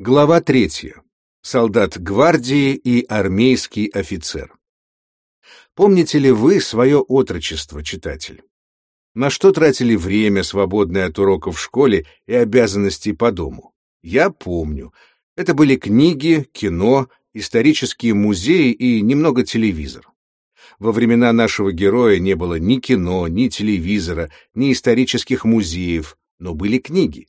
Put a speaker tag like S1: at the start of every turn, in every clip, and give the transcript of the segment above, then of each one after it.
S1: Глава третья. Солдат гвардии и армейский офицер. Помните ли вы свое отрочество, читатель? На что тратили время, свободное от уроков в школе и обязанностей по дому? Я помню. Это были книги, кино, исторические музеи и немного телевизор. Во времена нашего героя не было ни кино, ни телевизора, ни исторических музеев, но были книги.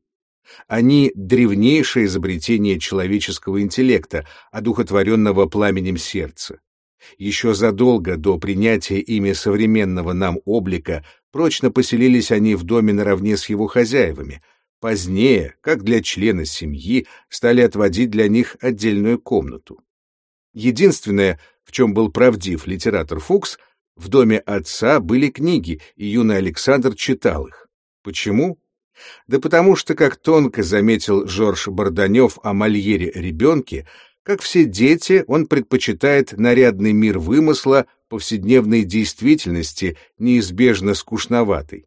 S1: Они — древнейшее изобретение человеческого интеллекта, одухотворенного пламенем сердца. Еще задолго до принятия ими современного нам облика прочно поселились они в доме наравне с его хозяевами. Позднее, как для члена семьи, стали отводить для них отдельную комнату. Единственное, в чем был правдив литератор Фукс, в доме отца были книги, и юный Александр читал их. Почему? Да потому что, как тонко заметил Жорж Барданев о Мольере-ребенке, как все дети, он предпочитает нарядный мир вымысла повседневной действительности, неизбежно скучноватой.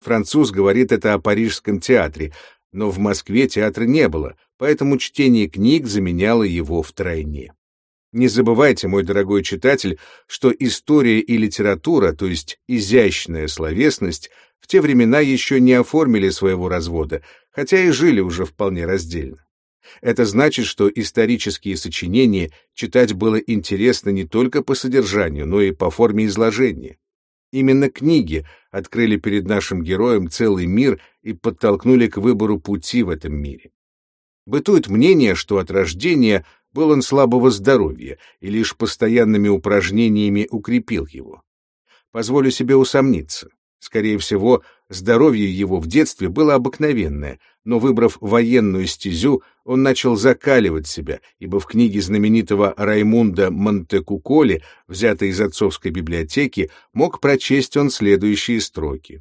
S1: Француз говорит это о Парижском театре, но в Москве театра не было, поэтому чтение книг заменяло его втройне. Не забывайте, мой дорогой читатель, что история и литература, то есть изящная словесность, в те времена еще не оформили своего развода, хотя и жили уже вполне раздельно. Это значит, что исторические сочинения читать было интересно не только по содержанию, но и по форме изложения. Именно книги открыли перед нашим героем целый мир и подтолкнули к выбору пути в этом мире. Бытует мнение, что от рождения был он слабого здоровья и лишь постоянными упражнениями укрепил его. Позволю себе усомниться. Скорее всего, здоровье его в детстве было обыкновенное, но, выбрав военную стезю, он начал закаливать себя, ибо в книге знаменитого Раймунда Монтекуколи, взятой из отцовской библиотеки, мог прочесть он следующие строки.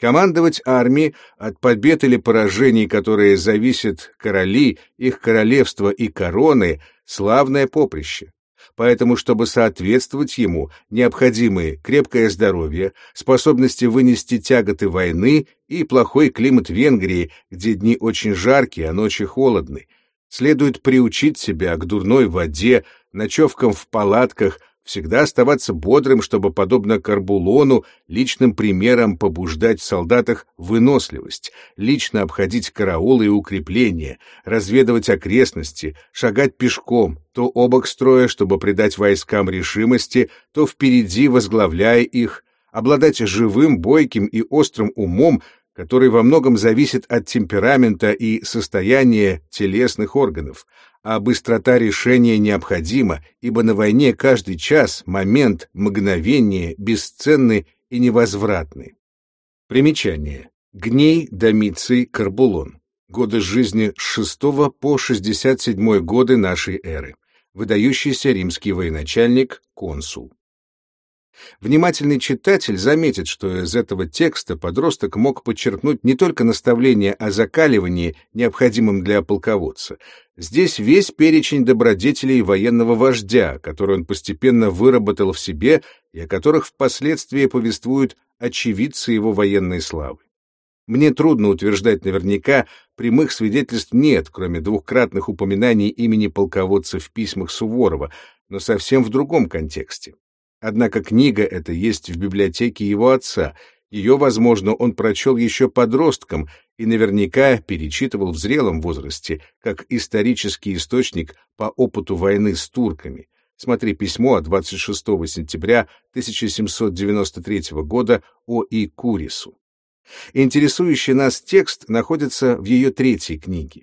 S1: Командовать армией от побед или поражений, которые зависят короли, их королевства и короны, славное поприще. Поэтому, чтобы соответствовать ему, необходимы крепкое здоровье, способности вынести тяготы войны и плохой климат Венгрии, где дни очень жаркие, а ночи холодны. Следует приучить себя к дурной воде, ночевкам в палатках, всегда оставаться бодрым, чтобы, подобно Карбулону, личным примером побуждать в солдатах выносливость, лично обходить караулы и укрепления, разведывать окрестности, шагать пешком, то обок строя, чтобы придать войскам решимости, то впереди возглавляя их, обладать живым, бойким и острым умом, который во многом зависит от темперамента и состояния телесных органов, а быстрота решения необходима, ибо на войне каждый час, момент, мгновение бесценны и невозвратны. Примечание. Гней Домиций Карбулон. Годы жизни с 6 по 67 годы нашей эры. Выдающийся римский военачальник, консул. Внимательный читатель заметит, что из этого текста подросток мог подчеркнуть не только наставление о закаливании, необходимом для полководца. Здесь весь перечень добродетелей военного вождя, который он постепенно выработал в себе и о которых впоследствии повествуют очевидцы его военной славы. Мне трудно утверждать наверняка, прямых свидетельств нет, кроме двухкратных упоминаний имени полководца в письмах Суворова, но совсем в другом контексте. Однако книга эта есть в библиотеке его отца. Ее, возможно, он прочел еще подростком и наверняка перечитывал в зрелом возрасте, как исторический источник по опыту войны с турками. Смотри письмо от 26 сентября 1793 года о И. Курису. Интересующий нас текст находится в ее третьей книге.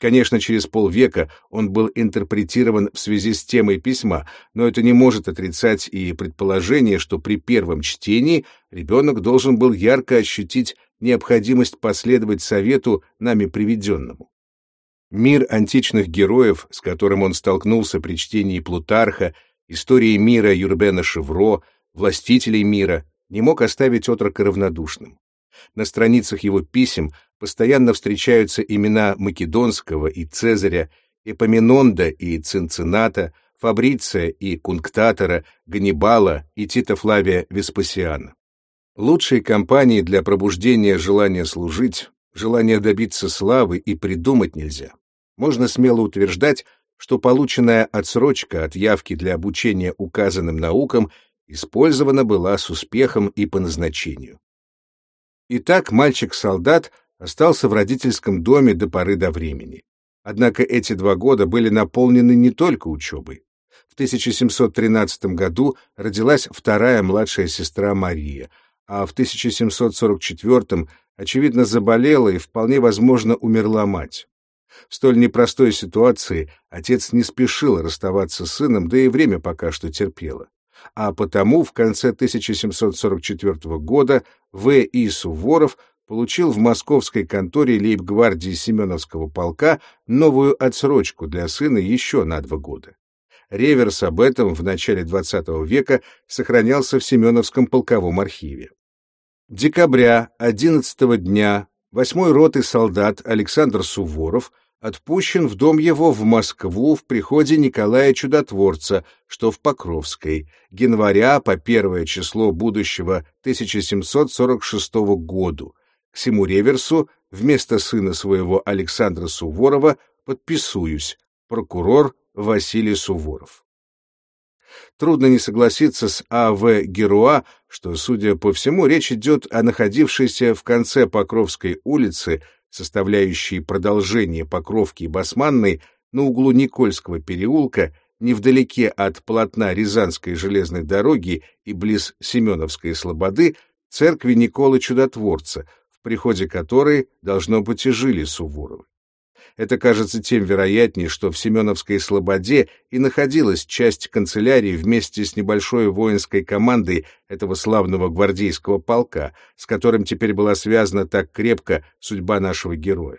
S1: Конечно, через полвека он был интерпретирован в связи с темой письма, но это не может отрицать и предположение, что при первом чтении ребенок должен был ярко ощутить необходимость последовать совету нами приведенному. Мир античных героев, с которым он столкнулся при чтении Плутарха, истории мира Юрбена Шевро, властителей мира, не мог оставить отрока равнодушным. На страницах его писем постоянно встречаются имена Македонского и Цезаря, Эпоминонда и Цинцината, Фабриция и Кунктатора, Ганнибала и Тита Флавия Веспасиана. Лучшей компании для пробуждения желания служить, желания добиться славы и придумать нельзя. можно смело утверждать, что полученная отсрочка от явки для обучения указанным наукам использована была с успехом и по назначению. Итак, мальчик-солдат остался в родительском доме до поры до времени. Однако эти два года были наполнены не только учебой. В 1713 году родилась вторая младшая сестра Мария, а в 1744 очевидно заболела и вполне возможно умерла мать. В столь непростой ситуации отец не спешил расставаться с сыном, да и время пока что терпело. А потому в конце 1744 года В. И. Суворов получил в московской конторе лейб-гвардии Семеновского полка новую отсрочку для сына еще на два года. Реверс об этом в начале XX века сохранялся в Семеновском полковом архиве. Декабря 11 дня 8-й роты солдат Александр Суворов отпущен в дом его в Москву в приходе Николая Чудотворца, что в Покровской, января по первое число будущего 1746 году. Всему реверсу вместо сына своего Александра Суворова подписуюсь, прокурор Василий Суворов. Трудно не согласиться с А.В. Геруа, что, судя по всему, речь идет о находившейся в конце Покровской улицы составляющие продолжение Покровки и Басманной, на углу Никольского переулка, невдалеке от полотна Рязанской железной дороги и близ Семеновской слободы, церкви Николы Чудотворца, приходе которой, должно быть, и жили Суворовы. Это кажется тем вероятнее, что в Семеновской Слободе и находилась часть канцелярии вместе с небольшой воинской командой этого славного гвардейского полка, с которым теперь была связана так крепко судьба нашего героя.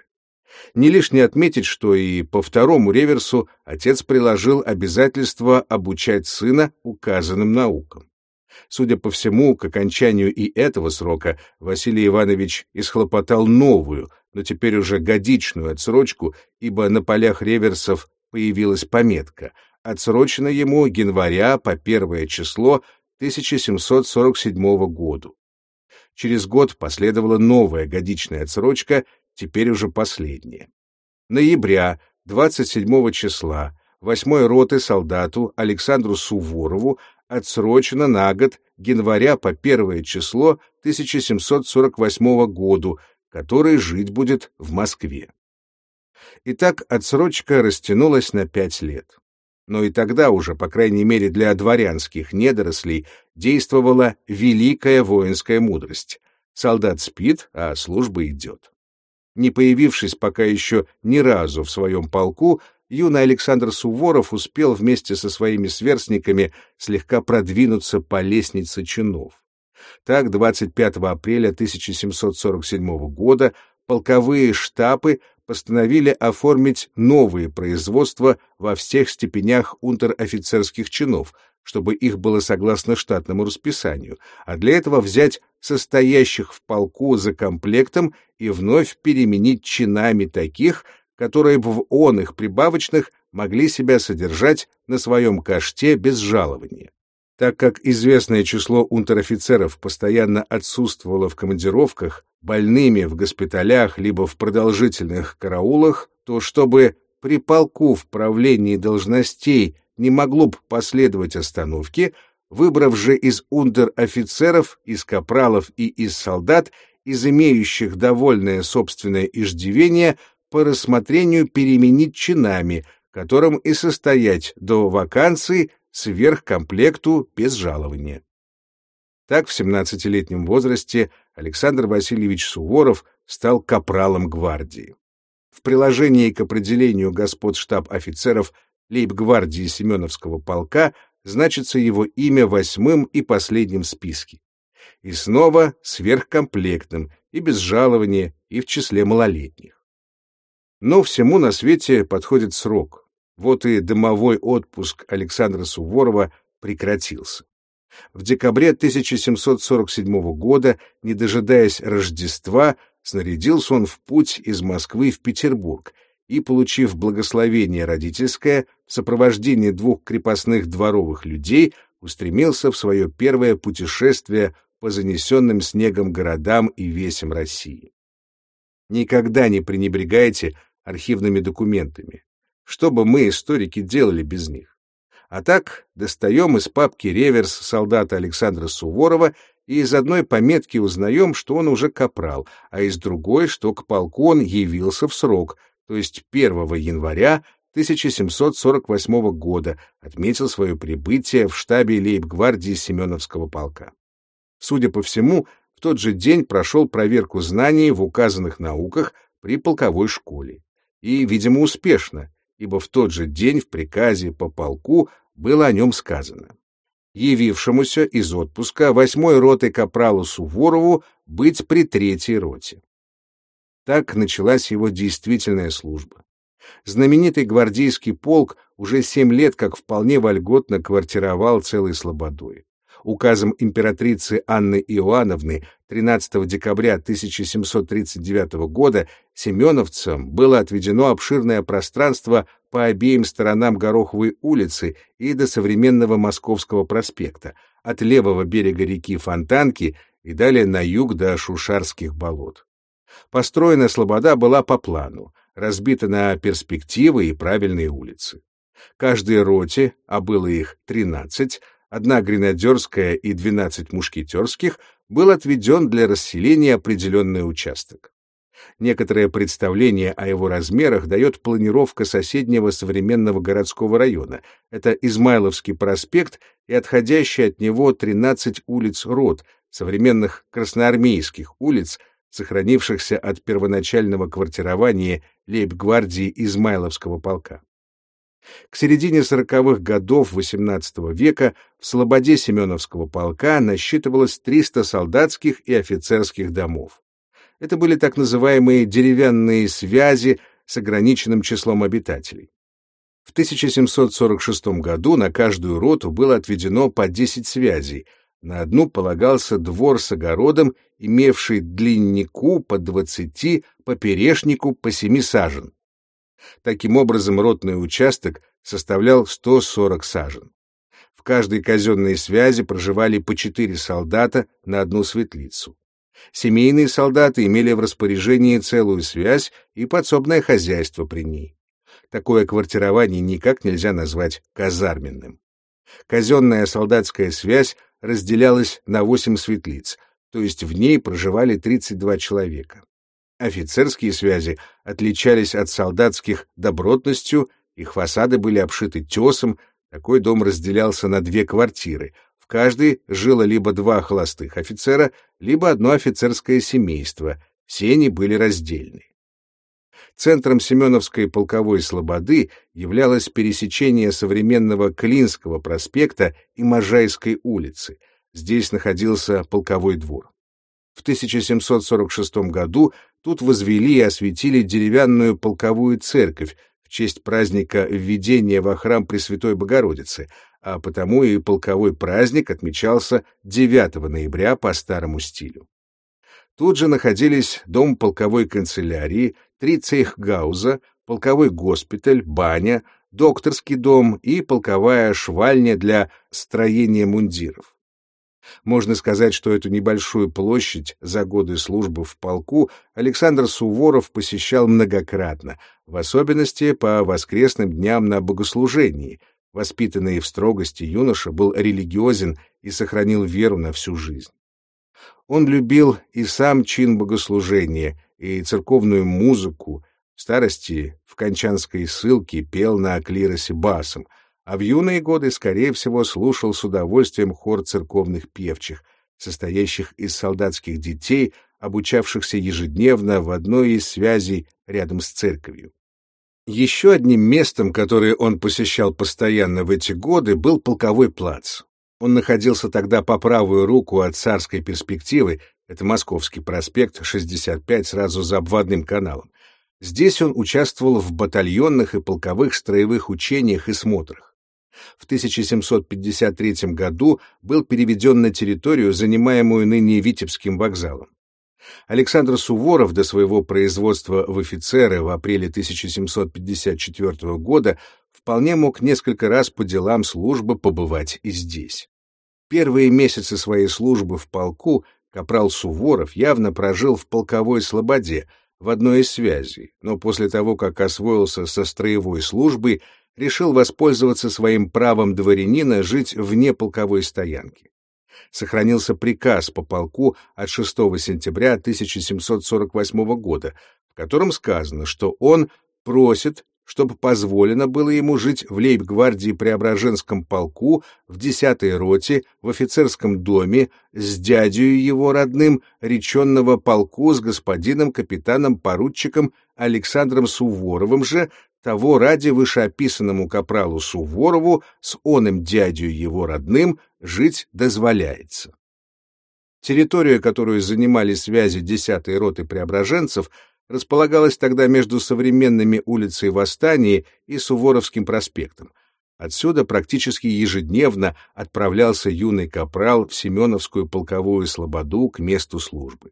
S1: Не лишне отметить, что и по второму реверсу отец приложил обязательство обучать сына указанным наукам. Судя по всему, к окончанию и этого срока Василий Иванович исхлопотал новую, но теперь уже годичную отсрочку, ибо на полях реверсов появилась пометка «Отсрочено ему января по первое число 1747 году». Через год последовала новая годичная отсрочка, теперь уже последняя. Ноября, 27 числа, 8 роты солдату Александру Суворову отсрочено на год января по первое число 1748 году, который жить будет в Москве. Итак, отсрочка растянулась на пять лет. Но и тогда уже, по крайней мере для дворянских недорослей, действовала великая воинская мудрость. Солдат спит, а служба идет. Не появившись пока еще ни разу в своем полку, юный Александр Суворов успел вместе со своими сверстниками слегка продвинуться по лестнице чинов. Так, 25 апреля 1747 года полковые штабы постановили оформить новые производства во всех степенях унтер-офицерских чинов, чтобы их было согласно штатному расписанию, а для этого взять состоящих в полку за комплектом и вновь переменить чинами таких, которые в он их прибавочных могли себя содержать на своем каште без жалования. Так как известное число унтер-офицеров постоянно отсутствовало в командировках, больными в госпиталях либо в продолжительных караулах, то чтобы при полку в правлении должностей не могло бы последовать остановки, выбрав же из унтер-офицеров, из капралов и из солдат, из имеющих довольное собственное иждивение, по рассмотрению переменить чинами, которым и состоять до вакансии сверхкомплекту без жалования. Так в 17-летнем возрасте Александр Васильевич Суворов стал капралом гвардии. В приложении к определению господ штаб-офицеров лейб-гвардии Семеновского полка значится его имя восьмым и последним в списке. И снова сверхкомплектным, и без жалования, и в числе малолетних. Но всему на свете подходит срок. Вот и дымовой отпуск Александра Суворова прекратился. В декабре 1747 года, не дожидаясь Рождества, снарядился он в путь из Москвы в Петербург и, получив благословение родительское, в сопровождении двух крепостных дворовых людей устремился в свое первое путешествие по занесенным снегом городам и весям России. Никогда не пренебрегайте архивными документами. Что бы мы, историки, делали без них? А так, достаем из папки реверс солдата Александра Суворова и из одной пометки узнаем, что он уже капрал, а из другой, что к полку он явился в срок, то есть 1 января 1748 года отметил свое прибытие в штабе лейб-гвардии Семеновского полка. Судя по всему, в тот же день прошел проверку знаний в указанных науках при полковой школе. И, видимо, успешно, ибо в тот же день в приказе по полку было о нем сказано. Явившемуся из отпуска восьмой роты капралу Суворову быть при третьей роте. Так началась его действительная служба. Знаменитый гвардейский полк уже семь лет как вполне вольготно квартировал целой слободой. Указом императрицы Анны Иоанновны 13 декабря 1739 года семеновцам было отведено обширное пространство по обеим сторонам Гороховой улицы и до современного Московского проспекта, от левого берега реки Фонтанки и далее на юг до Шушарских болот. Построена Слобода была по плану, разбита на перспективы и правильные улицы. Каждой роте, а было их 13, одна гренадерская и 12 мушкетерских, был отведен для расселения определенный участок. Некоторое представление о его размерах дает планировка соседнего современного городского района. Это Измайловский проспект и отходящие от него 13 улиц Рот, современных красноармейских улиц, сохранившихся от первоначального квартирования лейб-гвардии Измайловского полка. К середине сороковых годов XVIII века в Слободе Семеновского полка насчитывалось 300 солдатских и офицерских домов. Это были так называемые деревянные связи с ограниченным числом обитателей. В 1746 году на каждую роту было отведено по 10 связей — на одну полагался двор с огородом, имевший длиннику по двадцати, поперешнику по семи сажен. Таким образом, ротный участок составлял 140 сажен. В каждой казенной связи проживали по четыре солдата на одну светлицу. Семейные солдаты имели в распоряжении целую связь и подсобное хозяйство при ней. Такое квартирование никак нельзя назвать казарменным. Казенная солдатская связь разделялась на восемь светлиц, то есть в ней проживали 32 человека. Офицерские связи отличались от солдатских добротностью, их фасады были обшиты тесом, такой дом разделялся на две квартиры, в каждой жило либо два холостых офицера, либо одно офицерское семейство, сени были раздельны. Центром Семеновской полковой слободы являлось пересечение современного Клинского проспекта и Можайской улицы. Здесь находился полковой двор. В 1746 году тут возвели и осветили деревянную полковую церковь в честь праздника введения во храм Пресвятой Богородицы, а потому и полковой праздник отмечался 9 ноября по старому стилю. Тут же находились дом полковой канцелярии, три цейхгауза, полковой госпиталь, баня, докторский дом и полковая швальня для строения мундиров. Можно сказать, что эту небольшую площадь за годы службы в полку Александр Суворов посещал многократно, в особенности по воскресным дням на богослужении. Воспитанный в строгости юноша был религиозен и сохранил веру на всю жизнь. Он любил и сам чин богослужения, и церковную музыку, в старости в Кончанской ссылке пел на клиросе басом, а в юные годы, скорее всего, слушал с удовольствием хор церковных певчих, состоящих из солдатских детей, обучавшихся ежедневно в одной из связей рядом с церковью. Еще одним местом, которое он посещал постоянно в эти годы, был полковой плац. Он находился тогда по правую руку от царской перспективы, это Московский проспект, 65, сразу за обводным каналом. Здесь он участвовал в батальонных и полковых строевых учениях и смотрах. В 1753 году был переведен на территорию, занимаемую ныне Витебским вокзалом. Александр Суворов до своего производства в офицеры в апреле 1754 года вполне мог несколько раз по делам службы побывать и здесь. Первые месяцы своей службы в полку капрал Суворов явно прожил в полковой слободе, в одной из связей, но после того, как освоился со строевой службой, решил воспользоваться своим правом дворянина жить вне полковой стоянки. Сохранился приказ по полку от 6 сентября 1748 года, в котором сказано, что он просит чтобы позволено было ему жить в лейб-гвардии Преображенском полку, в десятой роте, в офицерском доме, с дядей его родным, реченного полку с господином капитаном-поручиком Александром Суворовым же, того ради вышеописанному капралу Суворову с оным дядей его родным жить дозволяется. Территория, которую занимали связи десятой роты преображенцев, располагалась тогда между современными улицей Восстания и Суворовским проспектом. Отсюда практически ежедневно отправлялся юный капрал в Семеновскую полковую слободу к месту службы.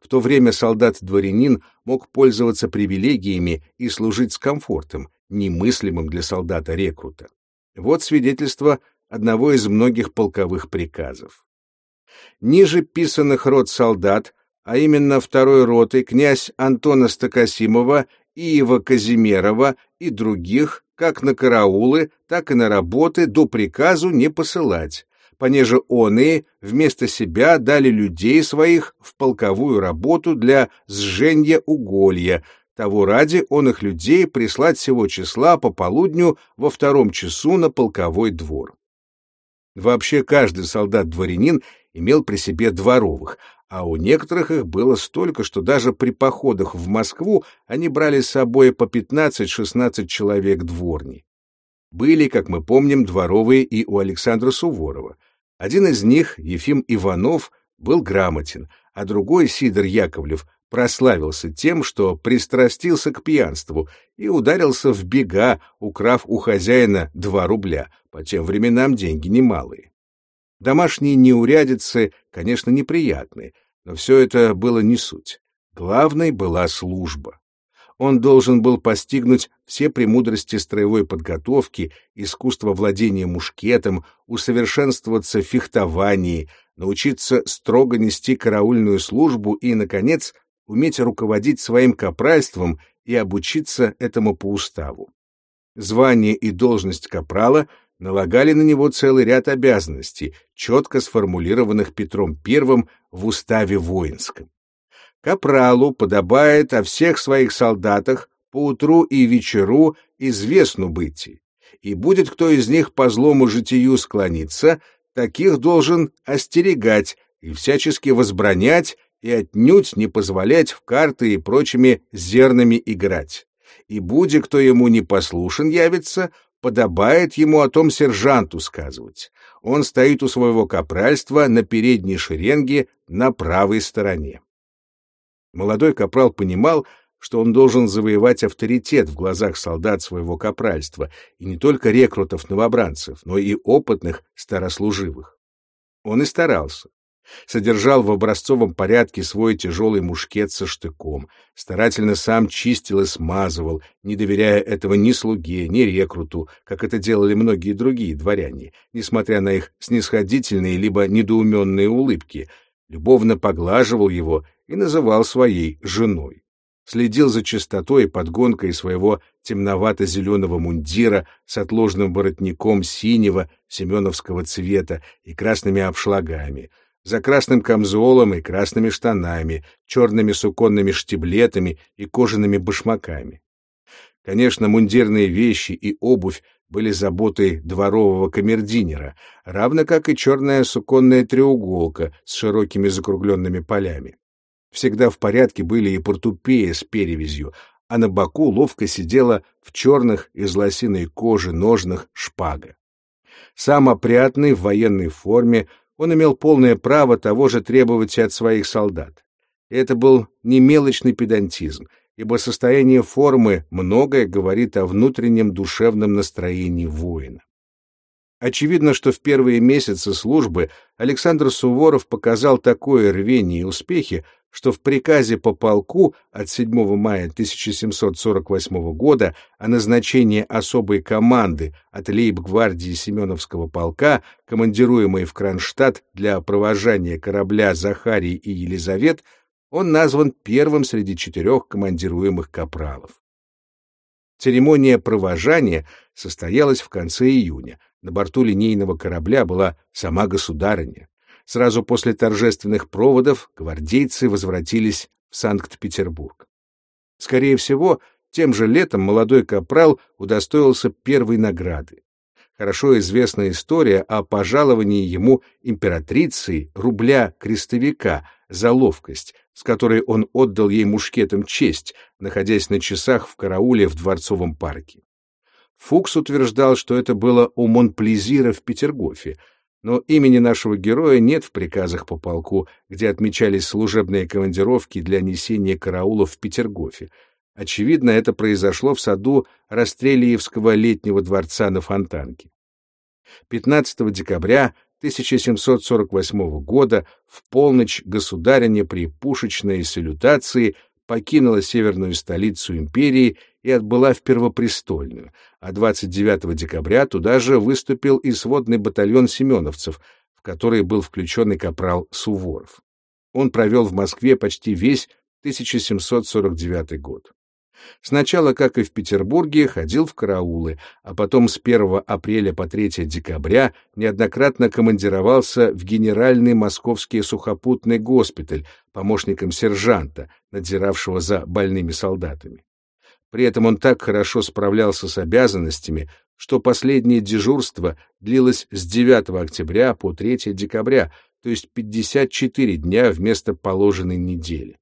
S1: В то время солдат-дворянин мог пользоваться привилегиями и служить с комфортом, немыслимым для солдата-рекрута. Вот свидетельство одного из многих полковых приказов. Ниже писанных род солдат а именно второй роты князь Антона Стокосимова, Иева Казимерова и других, как на караулы, так и на работы до приказу не посылать, понеже оные вместо себя дали людей своих в полковую работу для сженья уголья, того ради он их людей прислать всего числа по полудню во втором часу на полковой двор. Вообще каждый солдат-дворянин имел при себе дворовых, а у некоторых их было столько, что даже при походах в Москву они брали с собой по 15-16 человек дворни. Были, как мы помним, дворовые и у Александра Суворова. Один из них, Ефим Иванов, был грамотен, а другой, Сидор Яковлев, прославился тем, что пристрастился к пьянству и ударился в бега, украв у хозяина два рубля, по тем временам деньги немалые. Домашние неурядицы, конечно, неприятны, но все это было не суть. Главной была служба. Он должен был постигнуть все премудрости строевой подготовки, искусство владения мушкетом, усовершенствоваться в фехтовании, научиться строго нести караульную службу и, наконец, уметь руководить своим капральством и обучиться этому по уставу. Звание и должность капрала — налагали на него целый ряд обязанностей, четко сформулированных Петром I в уставе воинском. Капралу подобает о всех своих солдатах поутру и вечеру известну быть, и будет кто из них по злому житию склониться, таких должен остерегать и всячески возбранять и отнюдь не позволять в карты и прочими зернами играть. И будет кто ему не послушен явится, подобает ему о том сержанту сказывать. Он стоит у своего капральства на передней шеренге на правой стороне. Молодой капрал понимал, что он должен завоевать авторитет в глазах солдат своего капральства, и не только рекрутов-новобранцев, но и опытных старослуживых. Он и старался содержал в образцовом порядке свой тяжелый мушкет со штыком, старательно сам чистил и смазывал, не доверяя этого ни слуге, ни рекруту, как это делали многие другие дворяне, несмотря на их снисходительные либо недоуменные улыбки, любовно поглаживал его и называл своей женой. Следил за чистотой и подгонкой своего темновато-зеленого мундира с отложным воротником синего семеновского цвета и красными обшлагами — за красным камзолом и красными штанами, черными суконными штиблетами и кожаными башмаками. Конечно, мундирные вещи и обувь были заботой дворового камердинера, равно как и черная суконная треуголка с широкими закругленными полями. Всегда в порядке были и портупея с перевязью, а на боку ловко сидела в черных из лосиной кожи ножных шпага. Сам опрятный в военной форме он имел полное право того же требовать и от своих солдат. Это был не мелочный педантизм, ибо состояние формы многое говорит о внутреннем душевном настроении воина. Очевидно, что в первые месяцы службы Александр Суворов показал такое рвение и успехи, что в приказе по полку от 7 мая 1748 года о назначении особой команды от лейб-гвардии Семеновского полка, командируемой в Кронштадт для провожания корабля Захарий и Елизавет, Он назван первым среди четырех командируемых капралов. Церемония провожания состоялась в конце июня. На борту линейного корабля была сама государыня. Сразу после торжественных проводов гвардейцы возвратились в Санкт-Петербург. Скорее всего, тем же летом молодой капрал удостоился первой награды. Хорошо известна история о пожаловании ему императрицей рубля крестовика за ловкость, с которой он отдал ей мушкетом честь, находясь на часах в карауле в Дворцовом парке. Фукс утверждал, что это было у Монплезира в Петергофе, но имени нашего героя нет в приказах по полку, где отмечались служебные командировки для несения караула в Петергофе. Очевидно, это произошло в саду Растрелиевского летнего дворца на Фонтанке. 15 декабря 1748 года в полночь государиня при пушечной салютации покинула северную столицу империи и отбыла в Первопрестольную, а 29 декабря туда же выступил и сводный батальон семеновцев, в который был включен и капрал Суворов. Он провел в Москве почти весь 1749 год. Сначала, как и в Петербурге, ходил в караулы, а потом с 1 апреля по 3 декабря неоднократно командировался в Генеральный Московский сухопутный госпиталь помощником сержанта, надзиравшего за больными солдатами. При этом он так хорошо справлялся с обязанностями, что последнее дежурство длилось с 9 октября по 3 декабря, то есть 54 дня вместо положенной недели.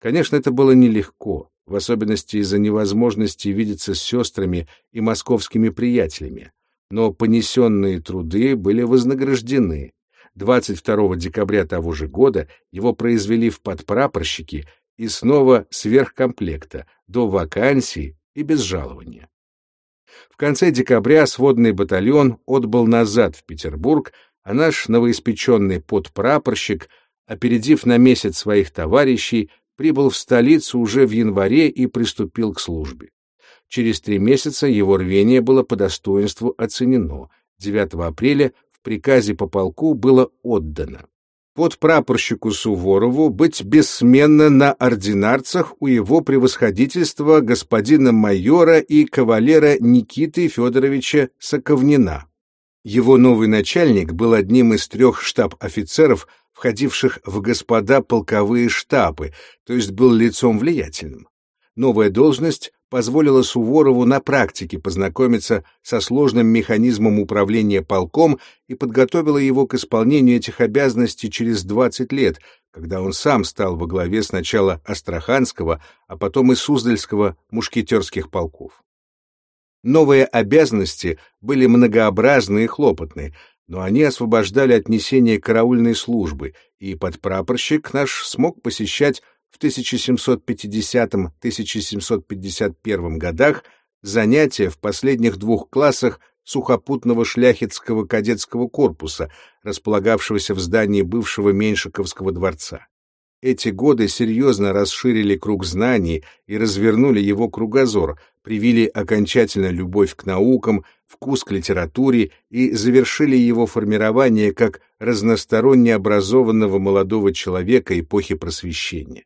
S1: Конечно, это было нелегко в особенности из-за невозможности видеться с сестрами и московскими приятелями. Но понесенные труды были вознаграждены. 22 декабря того же года его произвели в подпрапорщики и снова сверхкомплекта, до вакансии и без жалования. В конце декабря сводный батальон отбыл назад в Петербург, а наш новоиспеченный подпрапорщик, опередив на месяц своих товарищей, прибыл в столицу уже в январе и приступил к службе. Через три месяца его рвение было по достоинству оценено. 9 апреля в приказе по полку было отдано. Под прапорщику Суворову быть бессменно на ординарцах у его превосходительства господина майора и кавалера Никиты Федоровича Соковнина. Его новый начальник был одним из трех штаб-офицеров, входивших в господа полковые штабы, то есть был лицом влиятельным. Новая должность позволила Суворову на практике познакомиться со сложным механизмом управления полком и подготовила его к исполнению этих обязанностей через 20 лет, когда он сам стал во главе сначала Астраханского, а потом и Суздальского мушкетерских полков. Новые обязанности были многообразны и хлопотны, но они освобождали от несения караульной службы, и подпрапорщик наш смог посещать в 1750-1751 годах занятия в последних двух классах сухопутного шляхетского кадетского корпуса, располагавшегося в здании бывшего Меньшиковского дворца. Эти годы серьезно расширили круг знаний и развернули его кругозор, привили окончательно любовь к наукам, вкус к литературе и завершили его формирование как разносторонне образованного молодого человека эпохи Просвещения.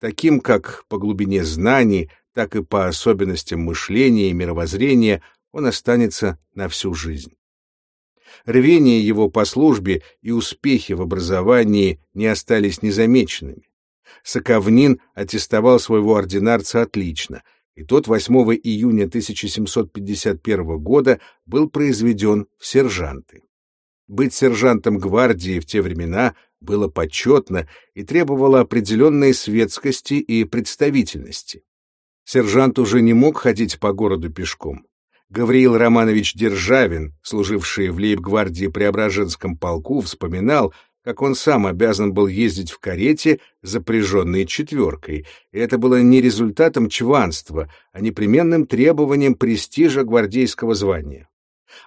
S1: Таким как по глубине знаний, так и по особенностям мышления и мировоззрения он останется на всю жизнь. Рвение его по службе и успехи в образовании не остались незамеченными. Соковнин аттестовал своего ординарца отлично, и тот 8 июня 1751 года был произведен в сержанты. Быть сержантом гвардии в те времена было почетно и требовало определенной светскости и представительности. Сержант уже не мог ходить по городу пешком. Гавриил Романович Державин, служивший в лейб-гвардии Преображенском полку, вспоминал, как он сам обязан был ездить в карете, запряженной четверкой, и это было не результатом чванства, а непременным требованием престижа гвардейского звания.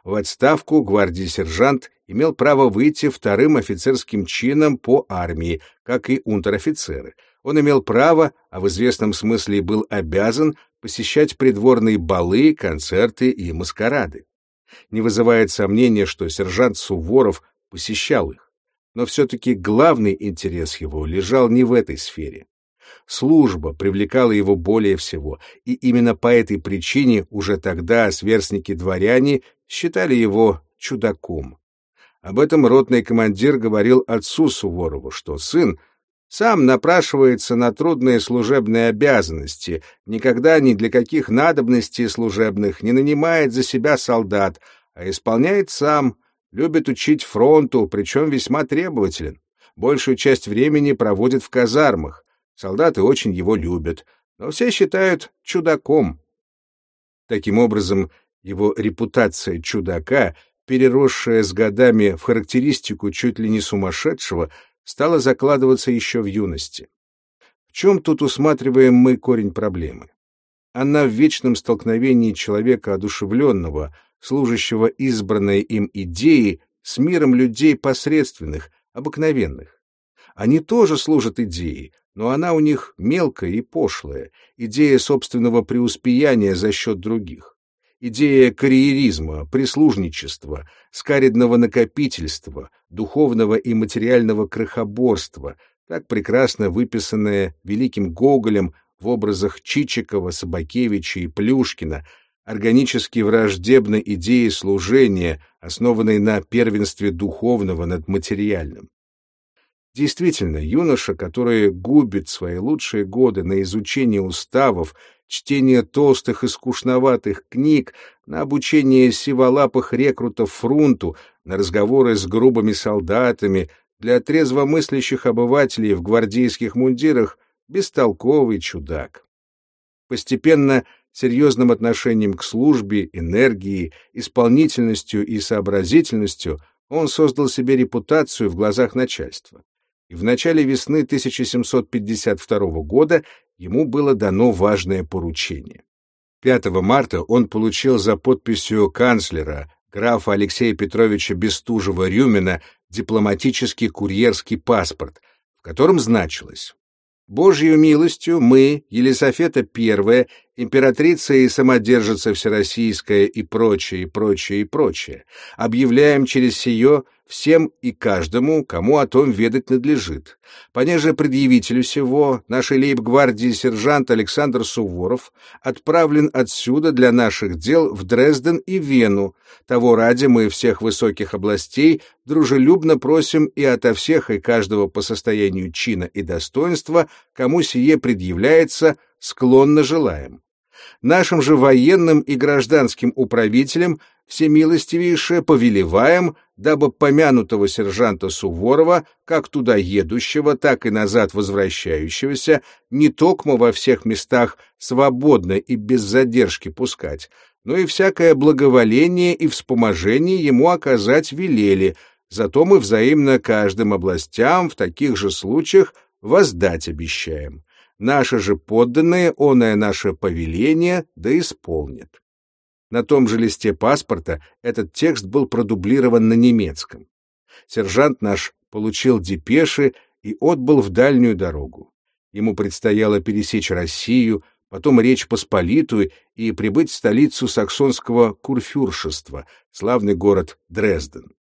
S1: В отставку гвардии сержант имел право выйти вторым офицерским чином по армии, как и унтер-офицеры. Он имел право, а в известном смысле был обязан, посещать придворные балы, концерты и маскарады. Не вызывает сомнения, что сержант Суворов посещал их. Но все-таки главный интерес его лежал не в этой сфере. Служба привлекала его более всего, и именно по этой причине уже тогда сверстники-дворяне считали его чудаком. Об этом ротный командир говорил отцу Суворову, что сын сам напрашивается на трудные служебные обязанности, никогда ни для каких надобностей служебных не нанимает за себя солдат, а исполняет сам, любит учить фронту, причем весьма требователен. Большую часть времени проводит в казармах. Солдаты очень его любят, но все считают чудаком. Таким образом, его репутация чудака, переросшая с годами в характеристику чуть ли не сумасшедшего, стала закладываться еще в юности. В чем тут усматриваем мы корень проблемы? Она в вечном столкновении человека одушевленного, служащего избранной им идеи, с миром людей посредственных, обыкновенных. Они тоже служат идее, но она у них мелкая и пошлая, идея собственного преуспеяния за счет других. Идея карьеризма, прислужничества, скаридного накопительства, духовного и материального крохоборства, так прекрасно выписанная великим Гоголем в образах Чичикова, Собакевича и Плюшкина, органически враждебной идеи служения, основанной на первенстве духовного над материальным. Действительно, юноша, который губит свои лучшие годы на изучение уставов, чтение толстых и скучноватых книг, на обучение сиволапых рекрутов фрунту, на разговоры с грубыми солдатами, для трезвомыслящих обывателей в гвардейских мундирах бестолковый чудак. Постепенно серьезным отношением к службе, энергией, исполнительностью и сообразительностью он создал себе репутацию в глазах начальства и в начале весны 1752 года ему было дано важное поручение. 5 марта он получил за подписью канцлера графа Алексея Петровича Бестужева-Рюмина дипломатический курьерский паспорт, в котором значилось «Божью милостью мы, Елисафета I, императрица и самодержица Всероссийская и прочее, и прочее, и прочее, объявляем через сие всем и каждому, кому о том ведать надлежит. Понеже предъявителю сего, нашей лейб-гвардии сержант Александр Суворов отправлен отсюда для наших дел в Дрезден и Вену. Того ради мы всех высоких областей дружелюбно просим и ото всех и каждого по состоянию чина и достоинства, кому сие предъявляется, склонно желаем. Нашим же военным и гражданским управителям всемилостивейше повелеваем, дабы помянутого сержанта Суворова, как туда едущего, так и назад возвращающегося, не токмо во всех местах свободно и без задержки пускать, но и всякое благоволение и вспоможение ему оказать велели, зато мы взаимно каждым областям в таких же случаях воздать обещаем. Наши же подданные, оное наше повеление, да исполнят. На том же листе паспорта этот текст был продублирован на немецком. Сержант наш получил депеши и отбыл в дальнюю дорогу. Ему предстояло пересечь Россию, потом Речь Посполитую и прибыть в столицу саксонского курфюршества, славный город Дрезден.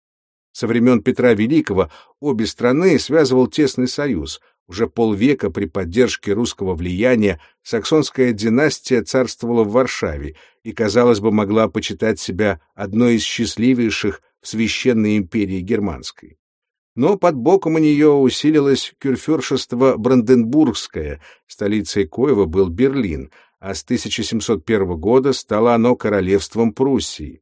S1: Со времен Петра Великого обе страны связывал тесный союз — уже полвека при поддержке русского влияния саксонская династия царствовала в Варшаве и, казалось бы, могла почитать себя одной из счастливейших в священной империи германской. Но под боком у нее усилилось кюрфюршество Бранденбургское, столицей коего был Берлин, а с 1701 года стало оно королевством Пруссии.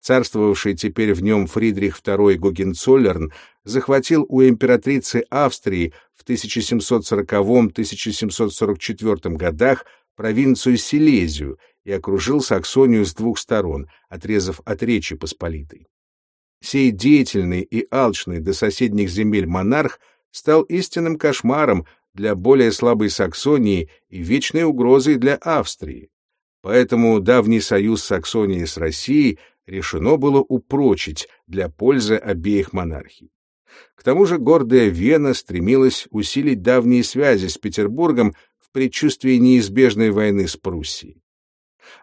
S1: Царствовавший теперь в нем Фридрих II Гогенцоллерн захватил у императрицы Австрии в 1740-1744 годах провинцию Силезию и окружил Саксонию с двух сторон, отрезав от Речи Посполитой. Сей деятельный и алчный до соседних земель монарх стал истинным кошмаром для более слабой Саксонии и вечной угрозой для Австрии. Поэтому давний союз Саксонии с Россией решено было упрочить для пользы обеих монархий. К тому же гордая Вена стремилась усилить давние связи с Петербургом в предчувствии неизбежной войны с Пруссией.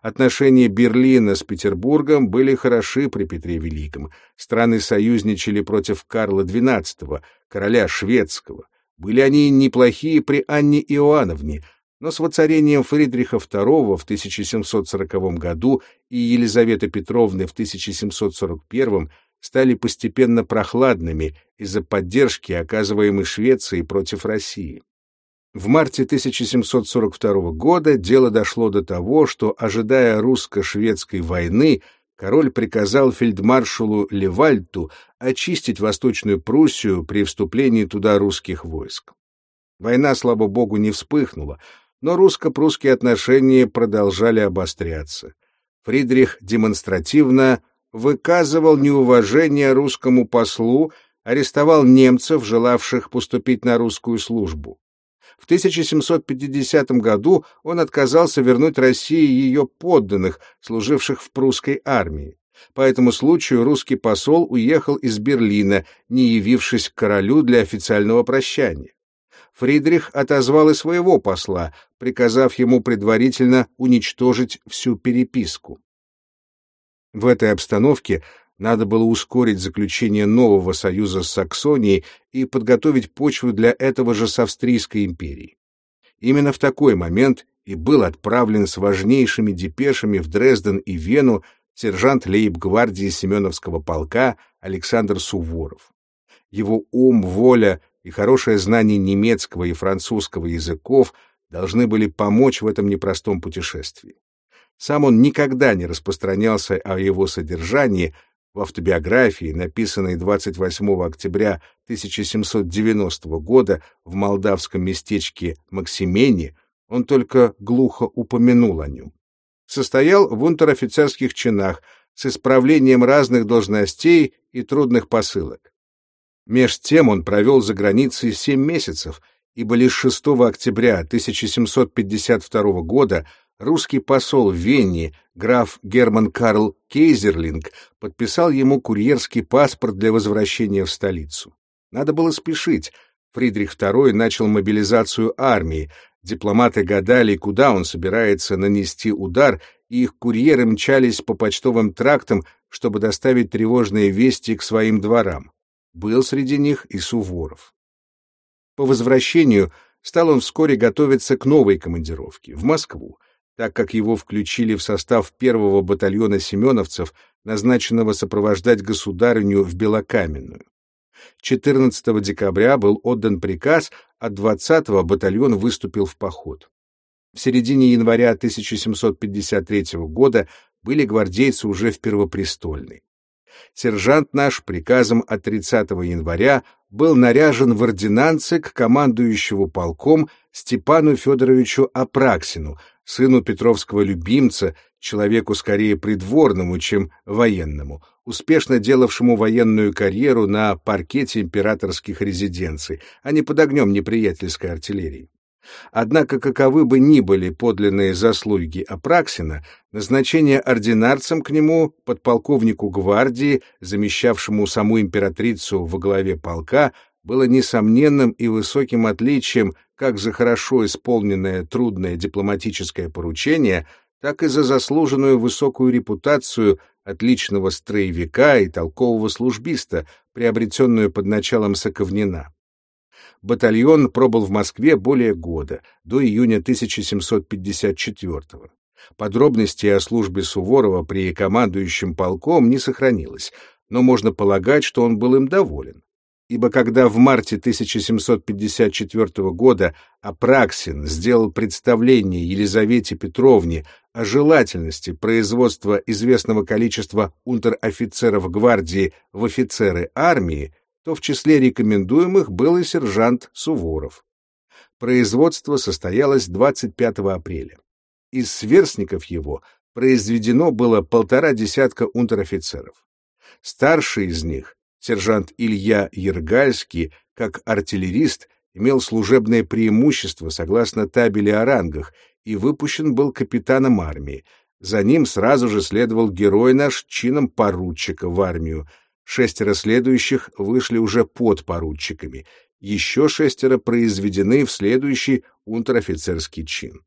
S1: Отношения Берлина с Петербургом были хороши при Петре Великом. Страны союзничали против Карла XII, короля шведского. Были они неплохие при Анне Иоанновне, но с воцарением Фридриха II в 1740 году и Елизаветы Петровны в 1741 стали постепенно прохладными из-за поддержки, оказываемой Швецией против России. В марте 1742 года дело дошло до того, что, ожидая русско-шведской войны, король приказал фельдмаршалу Левальту очистить Восточную Пруссию при вступлении туда русских войск. Война, слава богу, не вспыхнула, но русско-прусские отношения продолжали обостряться. Фридрих демонстративно выказывал неуважение русскому послу, арестовал немцев, желавших поступить на русскую службу. В 1750 году он отказался вернуть России ее подданных, служивших в прусской армии. По этому случаю русский посол уехал из Берлина, не явившись к королю для официального прощания. Фридрих отозвал и своего посла, приказав ему предварительно уничтожить всю переписку. В этой обстановке надо было ускорить заключение нового союза с Саксонией и подготовить почву для этого же с Австрийской империей. Именно в такой момент и был отправлен с важнейшими депешами в Дрезден и Вену сержант лейб-гвардии Семеновского полка Александр Суворов. Его ум, воля и хорошее знание немецкого и французского языков должны были помочь в этом непростом путешествии. Сам он никогда не распространялся о его содержании, в автобиографии, написанной 28 октября 1790 года в молдавском местечке Максимене, он только глухо упомянул о нем. Состоял в унтер-офицерских чинах с исправлением разных должностей и трудных посылок. Меж тем он провел за границей семь месяцев, ибо лишь 6 октября 1752 года русский посол в Вене, граф Герман Карл Кейзерлинг, подписал ему курьерский паспорт для возвращения в столицу. Надо было спешить. Фридрих II начал мобилизацию армии. Дипломаты гадали, куда он собирается нанести удар, и их курьеры мчались по почтовым трактам, чтобы доставить тревожные вести к своим дворам. Был среди них и Суворов. По возвращению стал он вскоре готовиться к новой командировке в Москву, так как его включили в состав первого батальона семеновцев, назначенного сопровождать государыню в Белокаменную. 14 декабря был отдан приказ, а 20-го батальон выступил в поход. В середине января 1753 года были гвардейцы уже в Первопрестольной. Сержант наш приказом от 30 января был наряжен в ординанцы к командующему полком Степану Федоровичу Апраксину, сыну Петровского любимца, человеку скорее придворному, чем военному, успешно делавшему военную карьеру на паркете императорских резиденций, а не под огнем неприятельской артиллерии. Однако, каковы бы ни были подлинные заслуги Апраксина, назначение ординарцем к нему, подполковнику гвардии, замещавшему саму императрицу во главе полка, было несомненным и высоким отличием как за хорошо исполненное трудное дипломатическое поручение, так и за заслуженную высокую репутацию отличного строевика и толкового службиста, приобретенную под началом Соковнина. Батальон пробыл в Москве более года, до июня 1754 -го. Подробностей о службе Суворова при командующем полком не сохранилось, но можно полагать, что он был им доволен. Ибо когда в марте 1754 года Апраксин сделал представление Елизавете Петровне о желательности производства известного количества унтер-офицеров гвардии в офицеры армии, то в числе рекомендуемых был и сержант Суворов. Производство состоялось 25 апреля. Из сверстников его произведено было полтора десятка унтер-офицеров. Старший из них, сержант Илья Ергальский, как артиллерист, имел служебное преимущество согласно табели о рангах и выпущен был капитаном армии. За ним сразу же следовал герой наш чином поручика в армию — Шестеро следующих вышли уже под поручиками, еще шестеро произведены в следующий унтер-офицерский чин.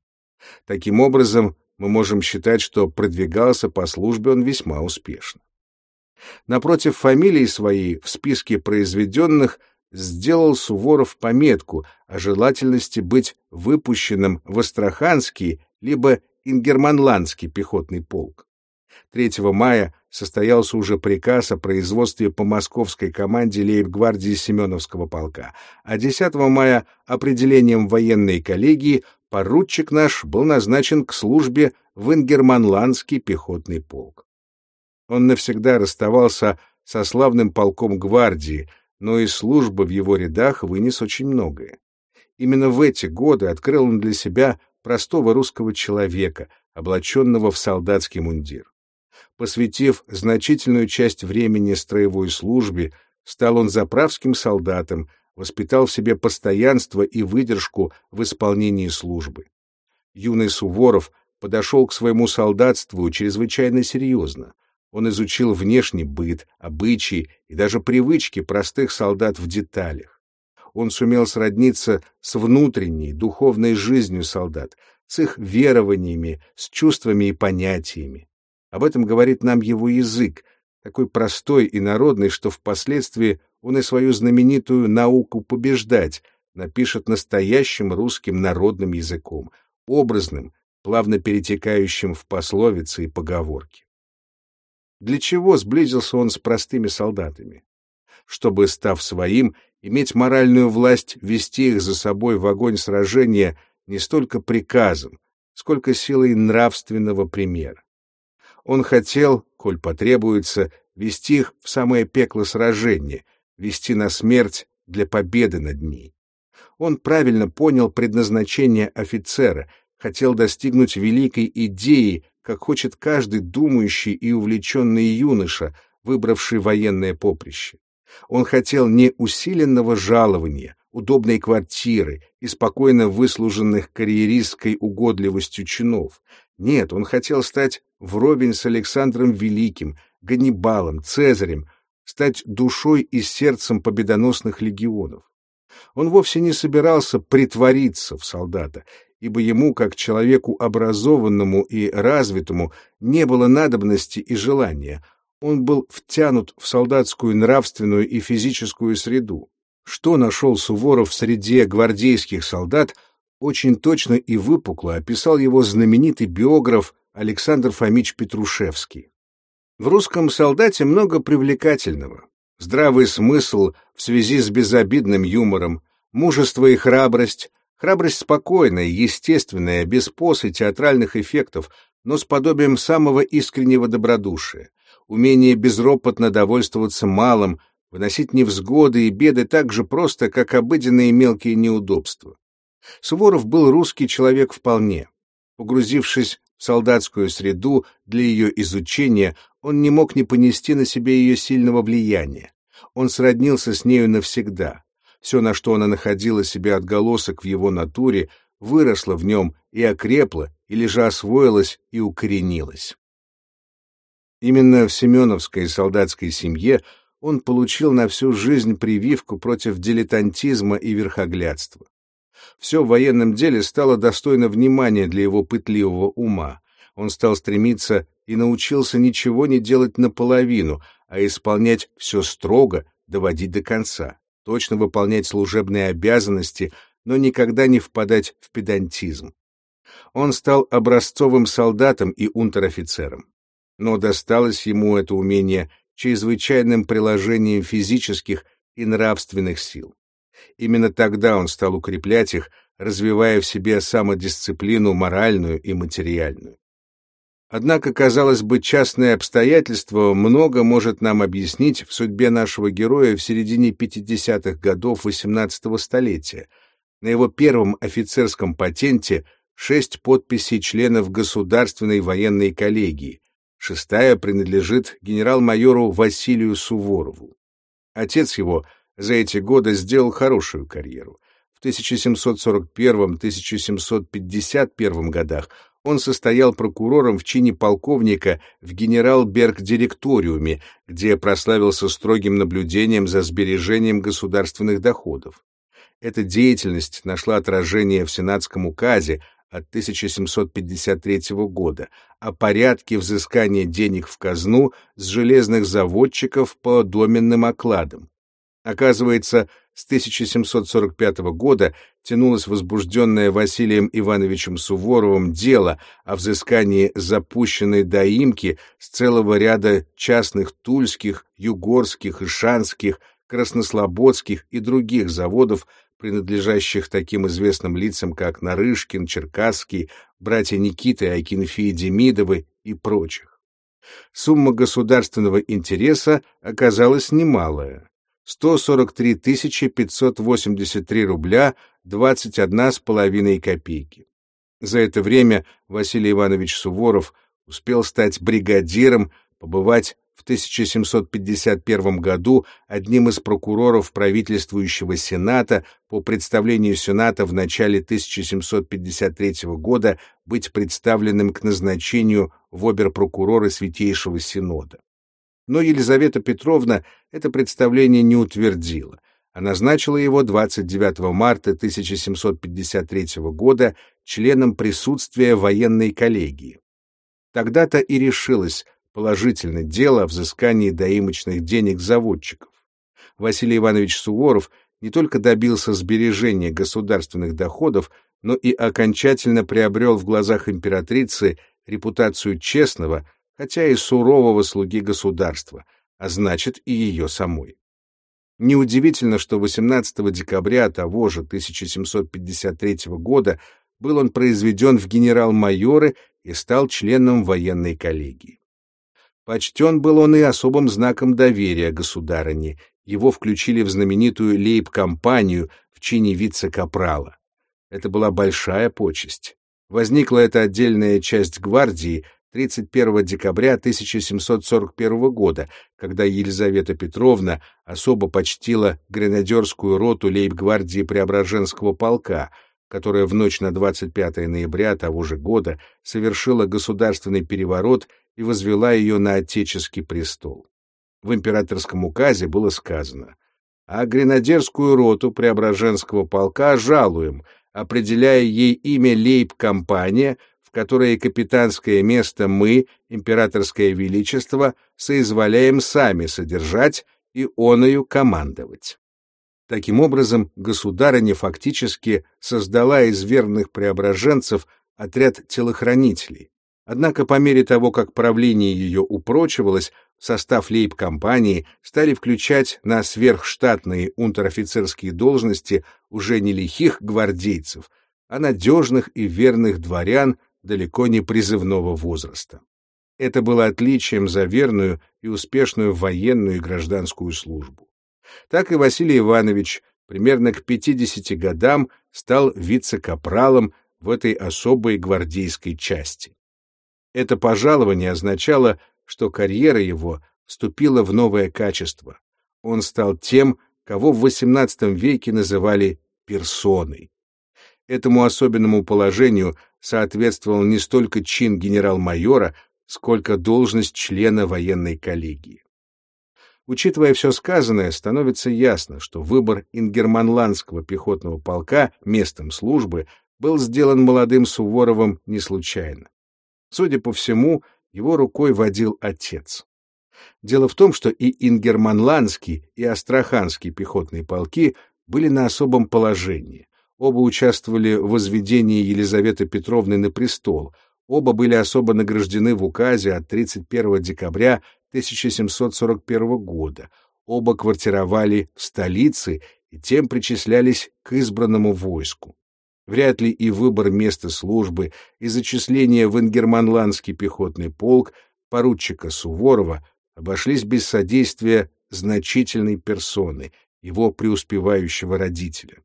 S1: Таким образом, мы можем считать, что продвигался по службе он весьма успешно. Напротив фамилии своей в списке произведенных сделал Суворов пометку о желательности быть выпущенным в Астраханский либо Ингерманландский пехотный полк. 3 мая состоялся уже приказ о производстве по московской команде лейб-гвардии Семеновского полка, а 10 мая определением военной коллегии поручик наш был назначен к службе в Ингерманландский пехотный полк. Он навсегда расставался со славным полком гвардии, но и служба в его рядах вынес очень многое. Именно в эти годы открыл он для себя простого русского человека, облаченного в солдатский мундир. Посвятив значительную часть времени строевой службе, стал он заправским солдатом, воспитал в себе постоянство и выдержку в исполнении службы. Юный Суворов подошел к своему солдатству чрезвычайно серьезно. Он изучил внешний быт, обычаи и даже привычки простых солдат в деталях. Он сумел сродниться с внутренней, духовной жизнью солдат, с их верованиями, с чувствами и понятиями. Об этом говорит нам его язык, такой простой и народный, что впоследствии он и свою знаменитую «науку побеждать» напишет настоящим русским народным языком, образным, плавно перетекающим в пословицы и поговорки. Для чего сблизился он с простыми солдатами? Чтобы, став своим, иметь моральную власть вести их за собой в огонь сражения не столько приказом, сколько силой нравственного примера. Он хотел, коль потребуется, вести их в самое пекло сражения, вести на смерть для победы над ней. Он правильно понял предназначение офицера, хотел достигнуть великой идеи, как хочет каждый думающий и увлеченный юноша, выбравший военное поприще. Он хотел не усиленного жалования, удобной квартиры и спокойно выслуженных карьеристской угодливостью чинов. Нет, он хотел стать вровень с Александром Великим, Ганнибалом, Цезарем, стать душой и сердцем победоносных легионов. Он вовсе не собирался притвориться в солдата, ибо ему, как человеку образованному и развитому, не было надобности и желания. Он был втянут в солдатскую нравственную и физическую среду. Что нашел Суворов в среде гвардейских солдат, очень точно и выпукло описал его знаменитый биограф Александр Фомич Петрушевский. В русском солдате много привлекательного. Здравый смысл в связи с безобидным юмором, мужество и храбрость, храбрость спокойная, естественная, без поз и театральных эффектов, но с подобием самого искреннего добродушия, умение безропотно довольствоваться малым, выносить невзгоды и беды так же просто, как обыденные мелкие неудобства. Суворов был русский человек вполне. Погрузившись в солдатскую среду для ее изучения, он не мог не понести на себе ее сильного влияния. Он сроднился с нею навсегда. Все, на что она находила себе отголосок в его натуре, выросло в нем и окрепло, или же освоилось и укоренилось. Именно в Семеновской солдатской семье он получил на всю жизнь прививку против дилетантизма и верхоглядства все в военном деле стало достойно внимания для его пытливого ума. Он стал стремиться и научился ничего не делать наполовину, а исполнять все строго, доводить до конца, точно выполнять служебные обязанности, но никогда не впадать в педантизм. Он стал образцовым солдатом и унтер-офицером. Но досталось ему это умение чрезвычайным приложением физических и нравственных сил. Именно тогда он стал укреплять их, развивая в себе самодисциплину моральную и материальную. Однако, казалось бы, частное обстоятельство много может нам объяснить в судьбе нашего героя в середине 50-х годов XVIII столетия. На его первом офицерском патенте шесть подписей членов Государственной военной коллегии, шестая принадлежит генерал-майору Василию Суворову. Отец его за эти годы сделал хорошую карьеру. В 1741-1751 годах он состоял прокурором в чине полковника в генерал-берг-директориуме, где прославился строгим наблюдением за сбережением государственных доходов. Эта деятельность нашла отражение в сенатском указе, от 1753 года о порядке взыскания денег в казну с железных заводчиков по доменным окладам. Оказывается, с 1745 года тянулось возбужденное Василием Ивановичем Суворовым дело о взыскании запущенной доимки с целого ряда частных тульских, югорских, ишанских, краснослободских и других заводов, принадлежащих таким известным лицам, как Нарышкин, Черкасский, братья Никиты, Акинфеи Демидовы и прочих. Сумма государственного интереса оказалась немалая. 143 583 рубля 21 с половиной копейки. За это время Василий Иванович Суворов успел стать бригадиром, побывать в 1751 году одним из прокуроров правительствующего Сената по представлению Сената в начале 1753 года быть представленным к назначению в оберпрокуроры Святейшего Синода. Но Елизавета Петровна это представление не утвердила, а назначила его 29 марта 1753 года членом присутствия военной коллегии. Тогда-то и решилось положительно дело о взыскании доимочных денег заводчиков. Василий Иванович Суворов не только добился сбережения государственных доходов, но и окончательно приобрел в глазах императрицы репутацию честного, хотя и сурового слуги государства, а значит и ее самой. Неудивительно, что 18 декабря того же 1753 года был он произведен в генерал-майоры и стал членом военной коллегии. Почтен был он и особым знаком доверия государыне. Его включили в знаменитую лейб-компанию в чине вице-капрала. Это была большая почесть. Возникла эта отдельная часть гвардии 31 декабря 1741 года, когда Елизавета Петровна особо почтила гренадерскую роту лейб-гвардии Преображенского полка, которая в ночь на 25 ноября того же года совершила государственный переворот и возвела ее на отеческий престол. В императорском указе было сказано «А гренадерскую роту Преображенского полка жалуем, определяя ей имя лейб-компания, в которой капитанское место мы, императорское величество, соизволяем сами содержать и оною командовать». Таким образом, государыня фактически создала из верных преображенцев отряд телохранителей, Однако по мере того, как правление ее упрочивалось, в состав лейб-компании стали включать на сверхштатные унтер-офицерские должности уже не лихих гвардейцев, а надежных и верных дворян далеко не призывного возраста. Это было отличием за верную и успешную военную и гражданскую службу. Так и Василий Иванович примерно к 50 годам стал вице-капралом в этой особой гвардейской части. Это пожалование означало, что карьера его вступила в новое качество. Он стал тем, кого в XVIII веке называли персоной. Этому особенному положению соответствовал не столько чин генерал-майора, сколько должность члена военной коллегии. Учитывая все сказанное, становится ясно, что выбор ингерманландского пехотного полка местом службы был сделан молодым Суворовым не случайно. Судя по всему, его рукой водил отец. Дело в том, что и Ингерманландский, и Астраханский пехотные полки были на особом положении. Оба участвовали в возведении Елизаветы Петровны на престол, оба были особо награждены в указе от 31 декабря 1741 года, оба квартировали в столице и тем причислялись к избранному войску. Вряд ли и выбор места службы, и зачисление в Ингерманландский пехотный полк поручика Суворова обошлись без содействия значительной персоны, его преуспевающего родителя.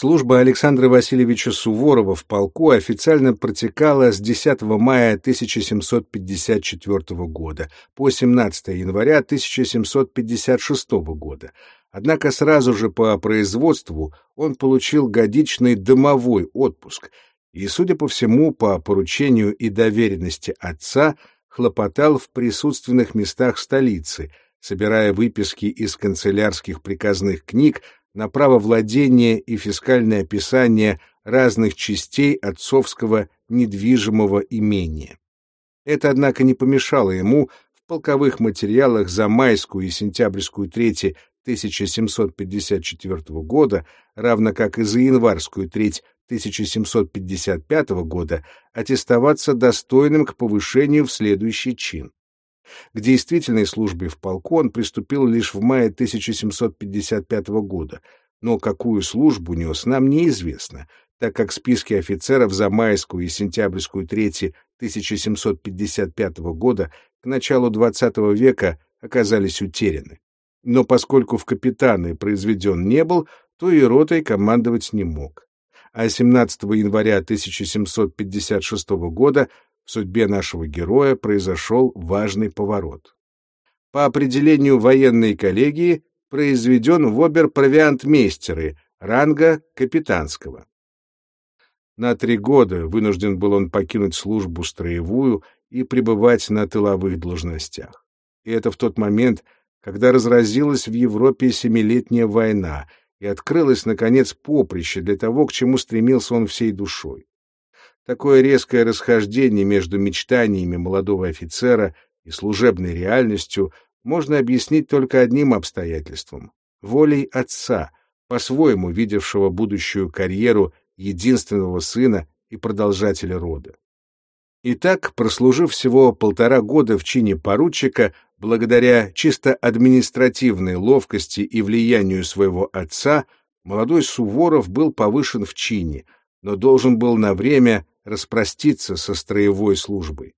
S1: Служба Александра Васильевича Суворова в полку официально протекала с 10 мая 1754 года по 17 января 1756 года, Однако сразу же по производству он получил годичный домовой отпуск и, судя по всему, по поручению и доверенности отца, хлопотал в присутственных местах столицы, собирая выписки из канцелярских приказных книг на право владения и фискальное описание разных частей отцовского недвижимого имения. Это, однако, не помешало ему в полковых материалах за майскую и сентябрьскую трети 1754 года, равно как и за январскую треть 1755 года, аттестоваться достойным к повышению в следующий чин. К действительной службе в полку он приступил лишь в мае 1755 года, но какую службу нес, нам неизвестно, так как списки офицеров за майскую и сентябрьскую трети 1755 года к началу XX века оказались утеряны. Но поскольку в капитаны произведен не был, то и ротой командовать не мог. А 17 января 1756 года в судьбе нашего героя произошел важный поворот. По определению военной коллегии произведен в обер-провиантмейстеры ранга капитанского. На три года вынужден был он покинуть службу строевую и пребывать на тыловых должностях. И это в тот момент, когда разразилась в Европе Семилетняя война и открылось, наконец, поприще для того, к чему стремился он всей душой. Такое резкое расхождение между мечтаниями молодого офицера и служебной реальностью можно объяснить только одним обстоятельством — волей отца, по-своему видевшего будущую карьеру единственного сына и продолжателя рода. Итак, прослужив всего полтора года в чине поручика, благодаря чисто административной ловкости и влиянию своего отца, молодой Суворов был повышен в чине, но должен был на время распроститься со строевой службой.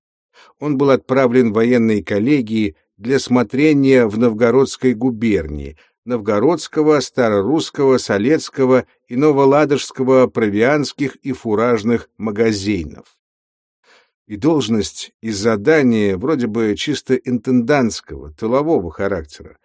S1: Он был отправлен в военные коллегии для смотрения в Новгородской губернии, Новгородского, Старорусского, Солецкого и Новоладожского провианских и фуражных магазинов. И должность и задание вроде бы чисто интендантского, тылового характера.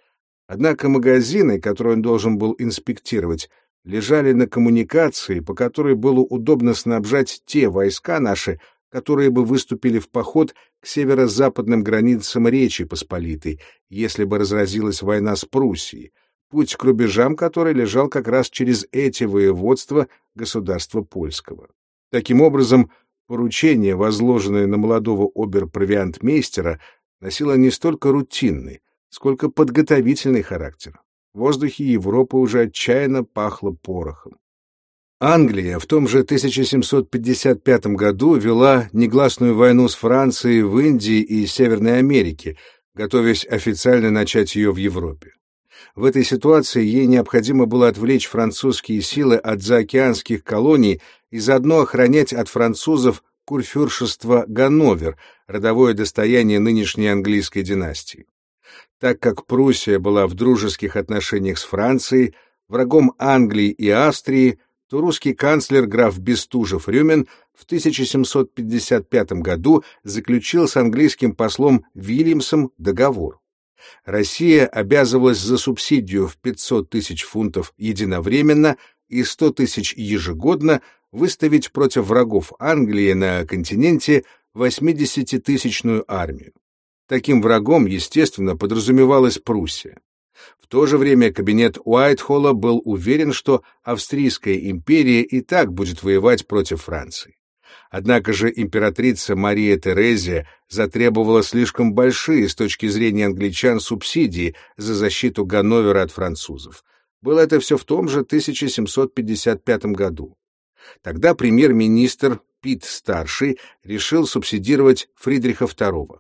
S1: Однако магазины, которые он должен был инспектировать, лежали на коммуникации, по которой было удобно снабжать те войска наши, которые бы выступили в поход к северо-западным границам Речи Посполитой, если бы разразилась война с Пруссией, путь к рубежам которой лежал как раз через эти воеводства государства польского. Таким образом, поручение, возложенное на молодого обер-провиантмейстера, носило не столько рутинный, сколько подготовительный характер. В воздухе Европы уже отчаянно пахло порохом. Англия в том же 1755 году вела негласную войну с Францией в Индии и Северной Америке, готовясь официально начать ее в Европе. В этой ситуации ей необходимо было отвлечь французские силы от заокеанских колоний и заодно охранять от французов курфюршество Ганновер, родовое достояние нынешней английской династии. Так как Пруссия была в дружеских отношениях с Францией, врагом Англии и Австрии, то русский канцлер граф Бестужев-Рюмин в 1755 году заключил с английским послом Вильямсом договор. Россия обязывалась за субсидию в 500 тысяч фунтов единовременно и 100 тысяч ежегодно выставить против врагов Англии на континенте 80-тысячную армию. Таким врагом, естественно, подразумевалась Пруссия. В то же время кабинет Уайтхолла был уверен, что Австрийская империя и так будет воевать против Франции. Однако же императрица Мария Терезия затребовала слишком большие с точки зрения англичан субсидии за защиту Ганновера от французов. Было это все в том же 1755 году. Тогда премьер-министр Пит-старший решил субсидировать Фридриха II.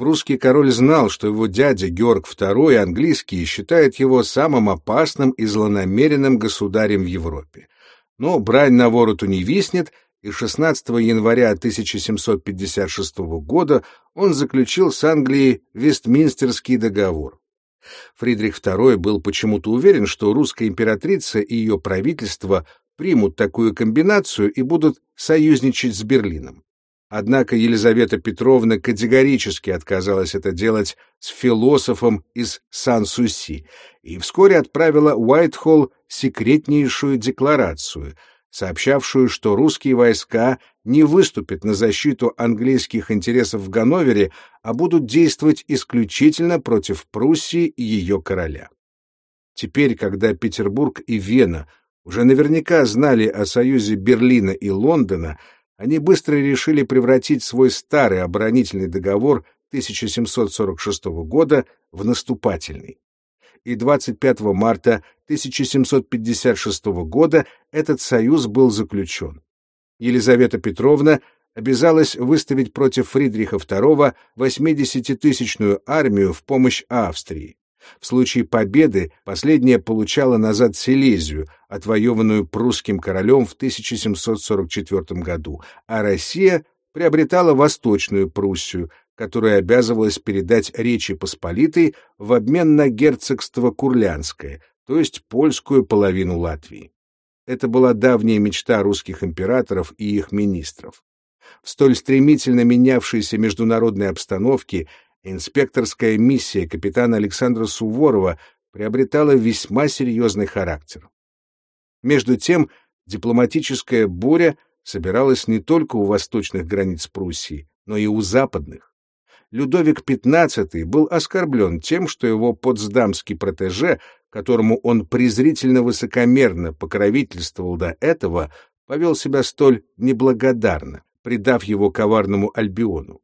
S1: Прусский король знал, что его дядя Георг II английский считает его самым опасным и злонамеренным государем в Европе. Но брань на вороту не виснет, и 16 января 1756 года он заключил с Англией Вестминстерский договор. Фридрих II был почему-то уверен, что русская императрица и ее правительство примут такую комбинацию и будут союзничать с Берлином. Однако Елизавета Петровна категорически отказалась это делать с философом из Сан-Суси и вскоре отправила Уайтхолл секретнейшую декларацию, сообщавшую, что русские войска не выступят на защиту английских интересов в Ганновере, а будут действовать исключительно против Пруссии и ее короля. Теперь, когда Петербург и Вена уже наверняка знали о союзе Берлина и Лондона, они быстро решили превратить свой старый оборонительный договор 1746 года в наступательный. И 25 марта 1756 года этот союз был заключен. Елизавета Петровна обязалась выставить против Фридриха II 80-тысячную армию в помощь Австрии. В случае победы последняя получала назад Силезию, отвоеванную прусским королем в 1744 году, а Россия приобретала Восточную Пруссию, которая обязывалась передать Речи Посполитой в обмен на герцогство Курлянское, то есть польскую половину Латвии. Это была давняя мечта русских императоров и их министров. В столь стремительно менявшейся международной обстановке инспекторская миссия капитана Александра Суворова приобретала весьма серьезный характер. Между тем, дипломатическая буря собиралась не только у восточных границ Пруссии, но и у западных. Людовик XV был оскорблен тем, что его потсдамский протеже, которому он презрительно высокомерно покровительствовал до этого, повел себя столь неблагодарно, предав его коварному Альбиону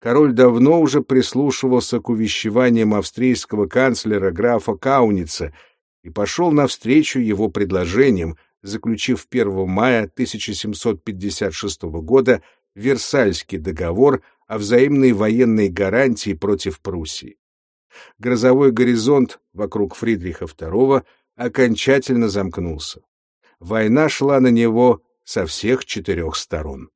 S1: король давно уже прислушивался к увещеваниям австрийского канцлера графа Кауница и пошел навстречу его предложениям, заключив 1 мая 1756 года Версальский договор о взаимной военной гарантии против Пруссии. Грозовой горизонт вокруг Фридриха II окончательно замкнулся. Война шла на него со всех четырех сторон.